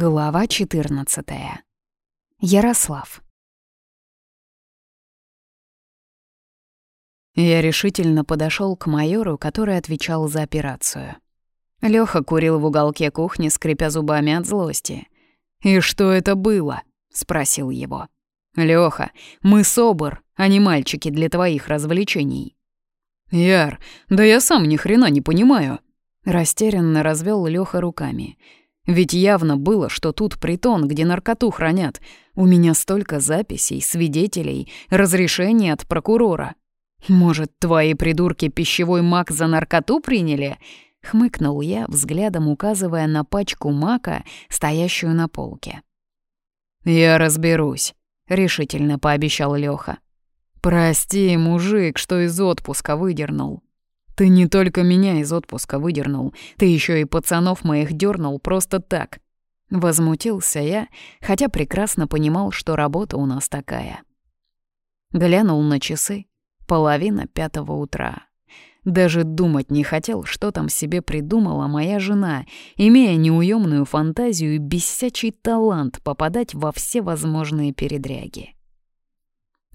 Глава 14. Ярослав. Я решительно подошел к майору, который отвечал за операцию. Лёха курил в уголке кухни, скрипя зубами от злости. «И что это было?» — спросил его. «Лёха, мы собор, а не мальчики для твоих развлечений». «Яр, да я сам ни хрена не понимаю», — растерянно развел Лёха руками. Ведь явно было, что тут притон, где наркоту хранят. У меня столько записей, свидетелей, разрешений от прокурора. Может, твои придурки пищевой мак за наркоту приняли? Хмыкнул я, взглядом указывая на пачку мака, стоящую на полке. «Я разберусь», — решительно пообещал Лёха. «Прости, мужик, что из отпуска выдернул. Ты не только меня из отпуска выдернул, ты еще и пацанов моих дернул просто так. Возмутился я, хотя прекрасно понимал, что работа у нас такая. Глянул на часы. Половина пятого утра. Даже думать не хотел, что там себе придумала моя жена, имея неуемную фантазию и бесячий талант попадать во все возможные передряги.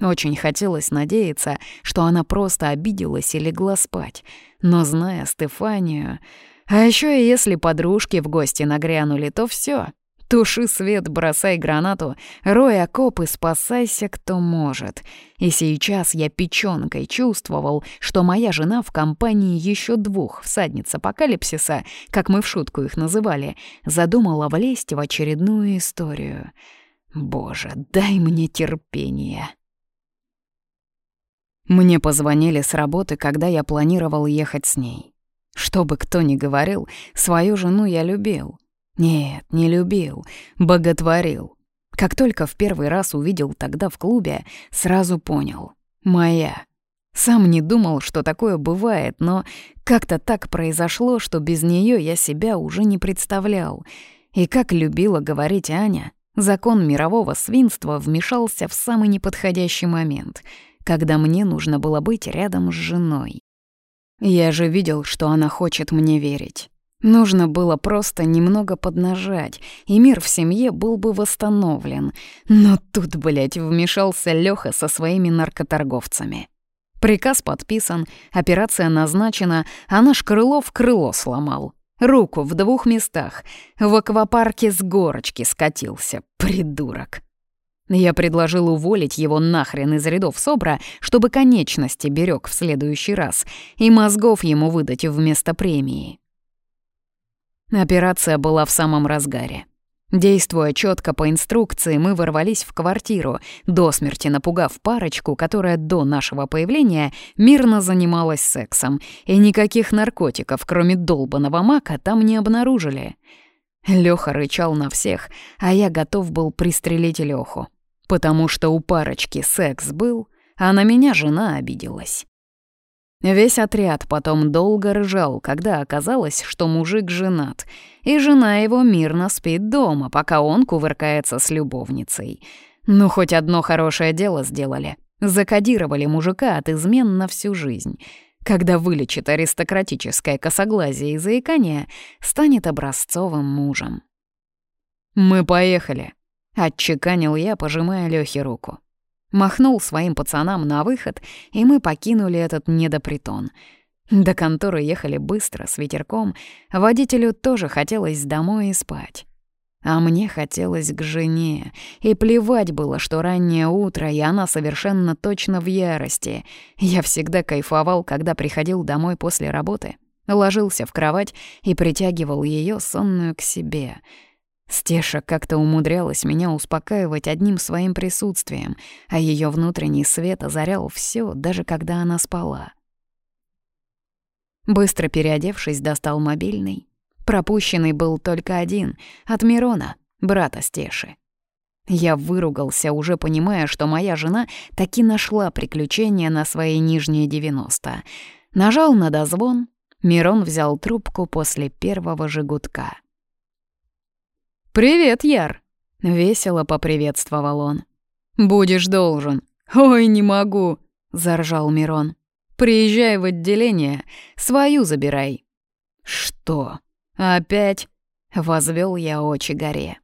Очень хотелось надеяться, что она просто обиделась и легла спать. Но зная Стефанию... А еще и если подружки в гости нагрянули, то все. Туши свет, бросай гранату, рой окопы, спасайся, кто может. И сейчас я печёнкой чувствовал, что моя жена в компании еще двух всадниц апокалипсиса, как мы в шутку их называли, задумала влезть в очередную историю. Боже, дай мне терпение. Мне позвонили с работы, когда я планировал ехать с ней. Что бы кто ни говорил, свою жену я любил. Нет, не любил, боготворил. Как только в первый раз увидел тогда в клубе, сразу понял — моя. Сам не думал, что такое бывает, но как-то так произошло, что без нее я себя уже не представлял. И как любила говорить Аня, закон мирового свинства вмешался в самый неподходящий момент — когда мне нужно было быть рядом с женой. Я же видел, что она хочет мне верить. Нужно было просто немного поднажать, и мир в семье был бы восстановлен. Но тут, блядь, вмешался Лёха со своими наркоторговцами. Приказ подписан, операция назначена, а наш Крылов крыло сломал. Руку в двух местах. В аквапарке с горочки скатился, придурок. Я предложил уволить его нахрен из рядов СОБРа, чтобы конечности берег в следующий раз, и мозгов ему выдать вместо премии. Операция была в самом разгаре. Действуя четко по инструкции, мы ворвались в квартиру, до смерти напугав парочку, которая до нашего появления мирно занималась сексом, и никаких наркотиков, кроме долбаного мака, там не обнаружили. Лёха рычал на всех, а я готов был пристрелить Лёху потому что у парочки секс был, а на меня жена обиделась. Весь отряд потом долго ржал, когда оказалось, что мужик женат, и жена его мирно спит дома, пока он кувыркается с любовницей. Ну, хоть одно хорошее дело сделали. Закодировали мужика от измен на всю жизнь. Когда вылечит аристократическое косоглазие и заикание, станет образцовым мужем. «Мы поехали», Отчеканил я, пожимая Лёхе руку. Махнул своим пацанам на выход, и мы покинули этот недопритон. До конторы ехали быстро, с ветерком. Водителю тоже хотелось домой и спать. А мне хотелось к жене, и плевать было, что раннее утро, и она совершенно точно в ярости. Я всегда кайфовал, когда приходил домой после работы, ложился в кровать и притягивал ее сонную к себе — Стеша как-то умудрялась меня успокаивать одним своим присутствием, а ее внутренний свет озарял все, даже когда она спала. Быстро переодевшись, достал мобильный. Пропущенный был только один, от Мирона, брата Стеши. Я выругался, уже понимая, что моя жена таки нашла приключения на свои нижние 90. Нажал на дозвон, Мирон взял трубку после первого же гудка. «Привет, Яр!» — весело поприветствовал он. «Будешь должен». «Ой, не могу!» — заржал Мирон. «Приезжай в отделение, свою забирай». «Что? Опять?» — возвел я очи горе.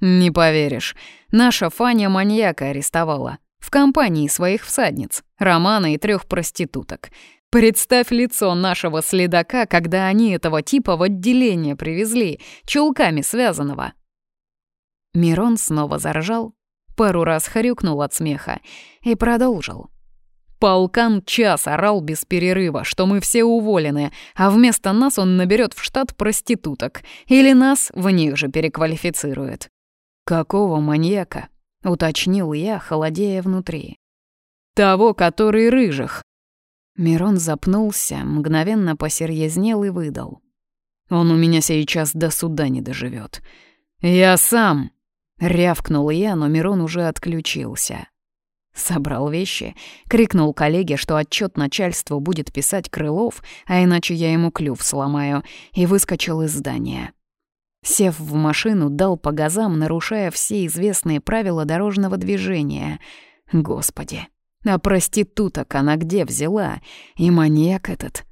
«Не поверишь, наша Фаня маньяка арестовала. В компании своих всадниц, Романа и трех проституток. Представь лицо нашего следака, когда они этого типа в отделение привезли, чулками связанного». Мирон снова заржал, пару раз хрюкнул от смеха и продолжил. Полкан час орал без перерыва, что мы все уволены, а вместо нас он наберет в штат проституток, или нас в них же переквалифицирует. «Какого маньяка?» — уточнил я, холодея внутри. «Того, который рыжих». Мирон запнулся, мгновенно посерьезнел и выдал. «Он у меня сейчас до суда не доживет. «Я сам!» — рявкнул я, но Мирон уже отключился. Собрал вещи, крикнул коллеге, что отчет начальству будет писать Крылов, а иначе я ему клюв сломаю, и выскочил из здания. Сев в машину, дал по газам, нарушая все известные правила дорожного движения. Господи, а проституток она где взяла? И маньяк этот —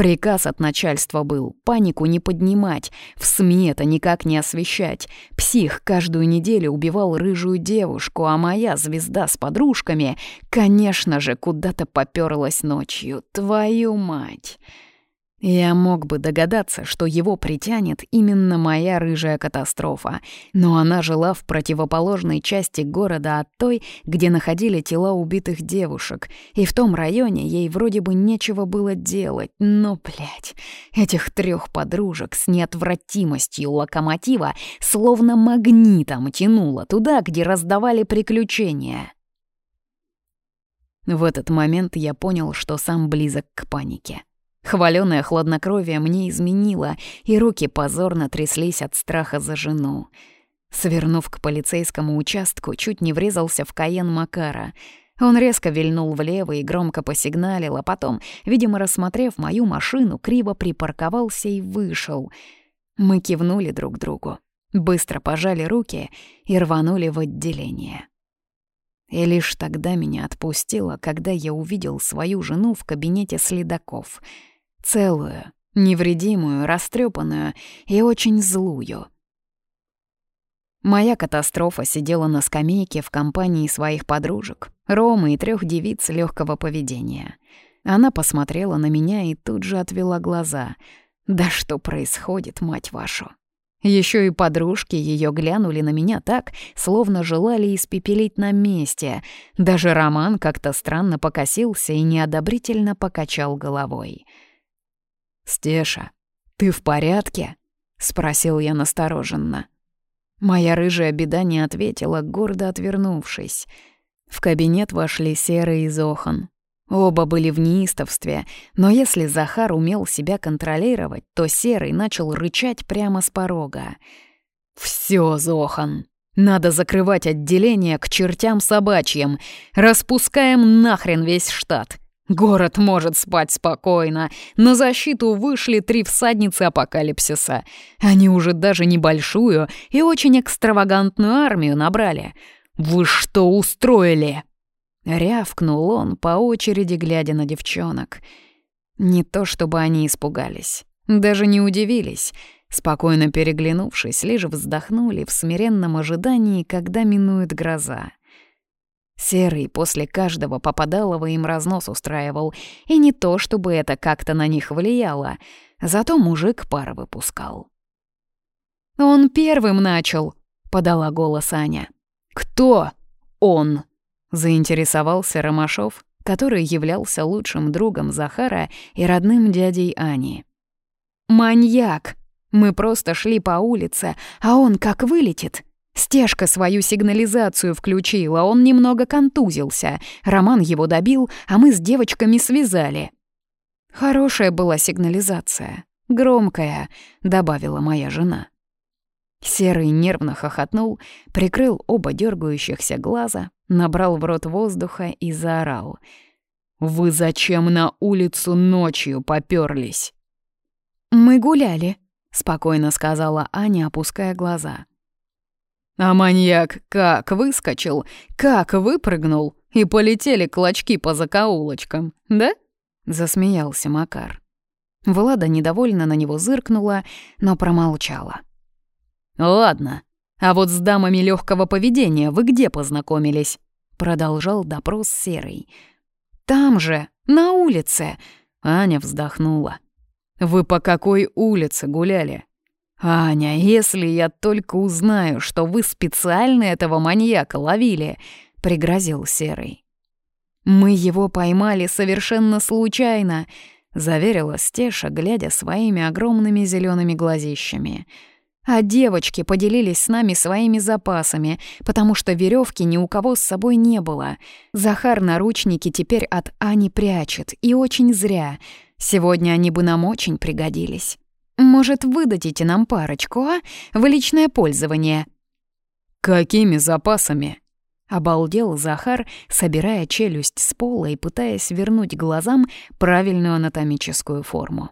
Приказ от начальства был — панику не поднимать, в СМИ это никак не освещать. Псих каждую неделю убивал рыжую девушку, а моя звезда с подружками, конечно же, куда-то попёрлась ночью. Твою мать! Я мог бы догадаться, что его притянет именно моя рыжая катастрофа, но она жила в противоположной части города от той, где находили тела убитых девушек, и в том районе ей вроде бы нечего было делать, но, блядь, этих трех подружек с неотвратимостью локомотива словно магнитом тянуло туда, где раздавали приключения. В этот момент я понял, что сам близок к панике. Хвалёное хладнокровие мне изменило, и руки позорно тряслись от страха за жену. Свернув к полицейскому участку, чуть не врезался в Каен Макара. Он резко вильнул влево и громко посигналил, а потом, видимо, рассмотрев мою машину, криво припарковался и вышел. Мы кивнули друг другу, быстро пожали руки и рванули в отделение. И лишь тогда меня отпустило, когда я увидел свою жену в кабинете следаков — Целую, невредимую, растрепанную и очень злую. Моя катастрофа сидела на скамейке в компании своих подружек, Ромы и трех девиц легкого поведения. Она посмотрела на меня и тут же отвела глаза. «Да что происходит, мать вашу?» Еще и подружки ее глянули на меня так, словно желали испепелить на месте. Даже Роман как-то странно покосился и неодобрительно покачал головой. «Стеша, ты в порядке?» — спросил я настороженно. Моя рыжая беда не ответила, гордо отвернувшись. В кабинет вошли Серый и Зохан. Оба были в неистовстве, но если Захар умел себя контролировать, то Серый начал рычать прямо с порога. «Всё, Зохан, надо закрывать отделение к чертям собачьим. Распускаем нахрен весь штат. Город может спать спокойно. На защиту вышли три всадницы апокалипсиса. Они уже даже небольшую и очень экстравагантную армию набрали. «Вы что устроили?» Рявкнул он, по очереди глядя на девчонок. Не то чтобы они испугались, даже не удивились. Спокойно переглянувшись, лишь вздохнули в смиренном ожидании, когда минует гроза. Серый после каждого попадалого им разнос устраивал, и не то, чтобы это как-то на них влияло, зато мужик пар выпускал. «Он первым начал», — подала голос Аня. «Кто он?» — заинтересовался Ромашов, который являлся лучшим другом Захара и родным дядей Ани. «Маньяк! Мы просто шли по улице, а он как вылетит!» Стежка свою сигнализацию включила, он немного контузился. Роман его добил, а мы с девочками связали. Хорошая была сигнализация. Громкая, добавила моя жена. Серый нервно хохотнул, прикрыл оба дергающихся глаза, набрал в рот воздуха и заорал. «Вы зачем на улицу ночью попёрлись?» «Мы гуляли», — спокойно сказала Аня, опуская глаза. А маньяк как выскочил, как выпрыгнул, и полетели клочки по закоулочкам, да?» — засмеялся Макар. Влада недовольно на него зыркнула, но промолчала. «Ладно», — А вот с дамами легкого поведения вы где познакомились?» Продолжал допрос Серый. «Там же, на улице!» Аня вздохнула. «Вы по какой улице гуляли?» «Аня, если я только узнаю, что вы специально этого маньяка ловили», — пригрозил Серый. «Мы его поймали совершенно случайно», — заверила Стеша, глядя своими огромными зелеными глазищами. «А девочки поделились с нами своими запасами, потому что веревки ни у кого с собой не было. Захар наручники теперь от Ани прячет, и очень зря. Сегодня они бы нам очень пригодились. Может, выдадите нам парочку, а? В личное пользование?» «Какими запасами?» Обалдел Захар, собирая челюсть с пола и пытаясь вернуть глазам правильную анатомическую форму.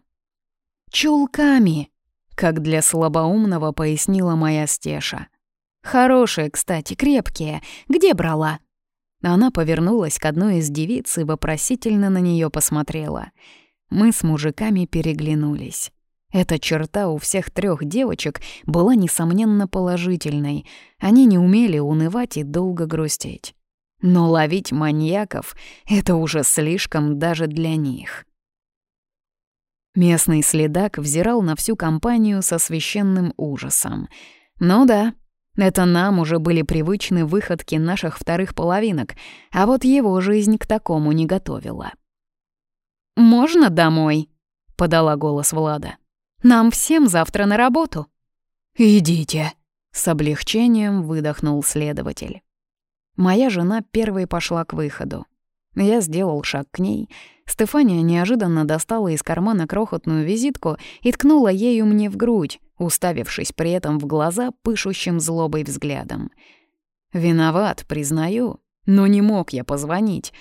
«Чулками!» — как для слабоумного пояснила моя стеша. «Хорошие, кстати, крепкие. Где брала?» Она повернулась к одной из девиц и вопросительно на нее посмотрела. Мы с мужиками переглянулись. Эта черта у всех трех девочек была, несомненно, положительной. Они не умели унывать и долго грустить. Но ловить маньяков — это уже слишком даже для них. Местный следак взирал на всю компанию со священным ужасом. Ну да, это нам уже были привычны выходки наших вторых половинок, а вот его жизнь к такому не готовила. «Можно домой?» — подала голос Влада. Нам всем завтра на работу». «Идите», — с облегчением выдохнул следователь. Моя жена первой пошла к выходу. Я сделал шаг к ней. Стефания неожиданно достала из кармана крохотную визитку и ткнула ею мне в грудь, уставившись при этом в глаза пышущим злобой взглядом. «Виноват, признаю, но не мог я позвонить.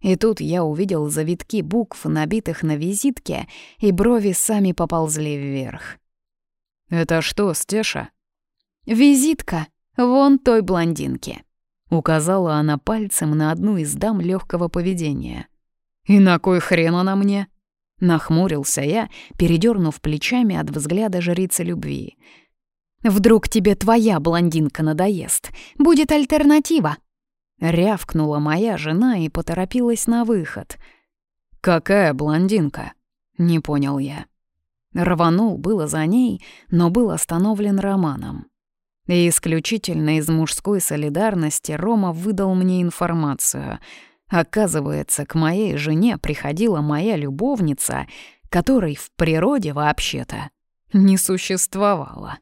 И тут я увидел завитки букв, набитых на визитке, и брови сами поползли вверх. «Это что, Стеша?» «Визитка вон той блондинки», — указала она пальцем на одну из дам легкого поведения. «И на кой хрен она мне?» Нахмурился я, передернув плечами от взгляда жрицы любви. «Вдруг тебе твоя блондинка надоест? Будет альтернатива!» Рявкнула моя жена и поторопилась на выход. «Какая блондинка?» — не понял я. Рванул было за ней, но был остановлен Романом. И исключительно из мужской солидарности Рома выдал мне информацию. Оказывается, к моей жене приходила моя любовница, которой в природе вообще-то не существовало.